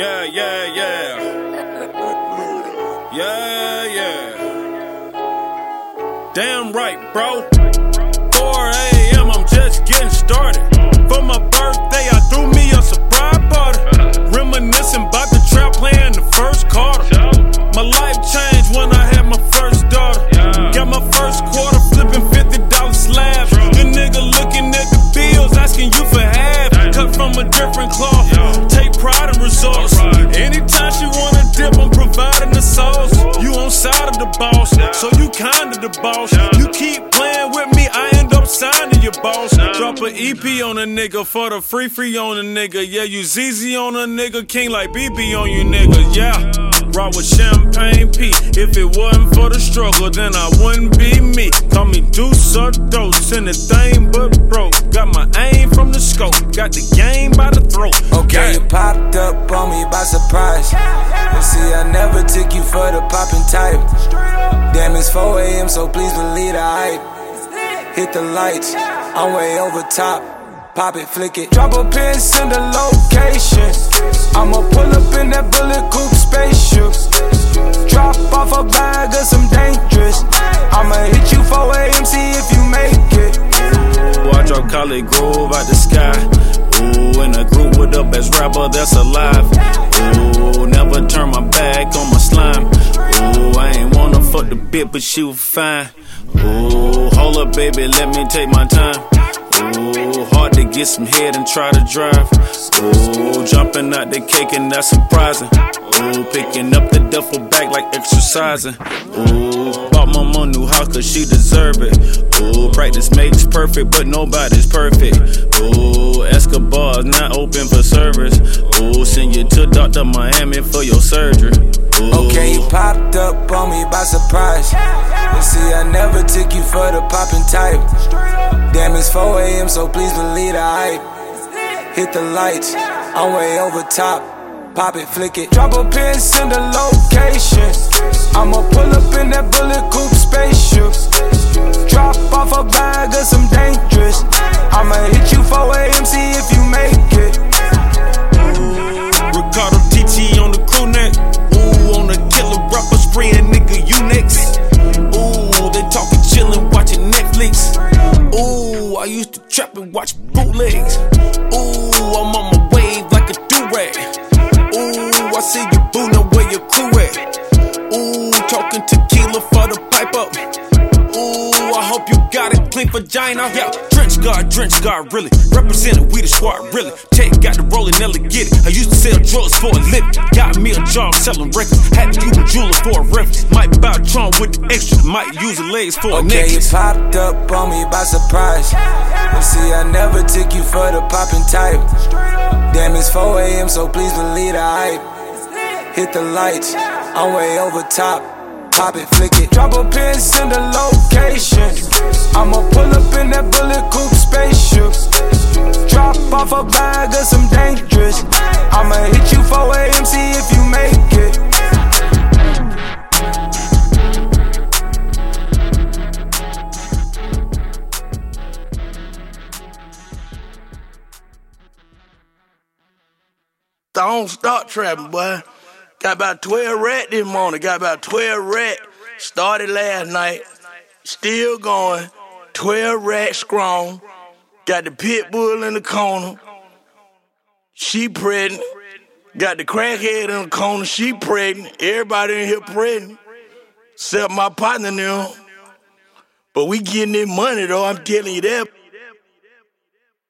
Yeah, yeah, yeah. Yeah, yeah. Damn right, bro. 4 a.m., I'm just getting started. For my birthday, I threw me a surprise party. Reminiscing about the trap playing the first quarter. My life changed when I had my first daughter. Got my first quarter flipping $50 slabs. The nigga looking at the bills, asking you for half. Cut from a different cloth. Take pride in results. Boss, so you kinda the boss. You keep playing with me, I end up signing your boss. Drop a EP on a nigga for the free free on a nigga. Yeah, you ZZ on a nigga, king like BB on you niggas. Yeah. Rock with champagne P. If it wasn't for the struggle, then I wouldn't be me. Call me Deuce or Dose, anything but broke. Got my aim from the scope, got the game by the throat. Okay, you popped up on me by surprise. And see, I never took you for the popping type. Damn, it's 4 a.m., so please believe the hype. Hit the lights, I'm way over top. Pop it, flick it. Drop a pin, send a location. I'ma pull up in that bullet coupe Drop off a bag of some dangerous. I'ma hit you for AMC if you make it. Boy, I drop Collie Grove out the sky. Ooh, in a group with the best rapper that's alive. Ooh, never turn my back on my slime. Ooh, I ain't wanna fuck the bit, but she was fine. Ooh, hold up, baby, let me take my time. Ooh, hard to get some head and try to drive. Ooh, jumping out the cake and that's surprising. Ooh, picking up the duffel bag like exercising. Ooh, bought my mom new house cause she deserve it. Ooh, practice makes perfect, but nobody's perfect. Ooh, Escobar's not open for service. Ooh, send you to Dr. Miami for your surgery. Ooh. Okay, you popped up on me by surprise. You see, I never took you for the popping type. Damn, it's 4 a.m., so please believe the hype. Hit the lights, I'm way over top. Pop it, flick it. Drop a pin, send a location. I'ma pull up in that bullet coupe spaceship. Drop off a bag of some dangerous. I'ma hit you 4 a.m., see if you trap and watch bootlegs. Clean vagina. Yeah, trench guard, trench guard, really. Representing we the squad, really. Take got the rolling, Nelly get it. I used to sell drugs for a living. Got me a job selling records. Had to use a jeweler for a reference. Might buy a Tron with the extra. Might use the legs for a Okay, you popped up on me by surprise. And see, I never took you for the popping type. Damn, it's 4 a.m., so please believe the hype. Hit the lights, I'm way over top. Pop it, flick it. Drop a pin, send a location. I'ma pull up in that bullet coupe spaceship. Drop off a bag of some dangerous. I'ma hit you 4 a.m., see if you make it. Don't stop trapping, boy. Got about 12 rat this morning. Got about 12 rat. Started last night. Still going. 12 rat strong. Got the pit bull in the corner. She pregnant. Got the crackhead in the corner. She pregnant. Everybody in here pregnant. Except my partner now. But we getting this money though. I'm telling you that.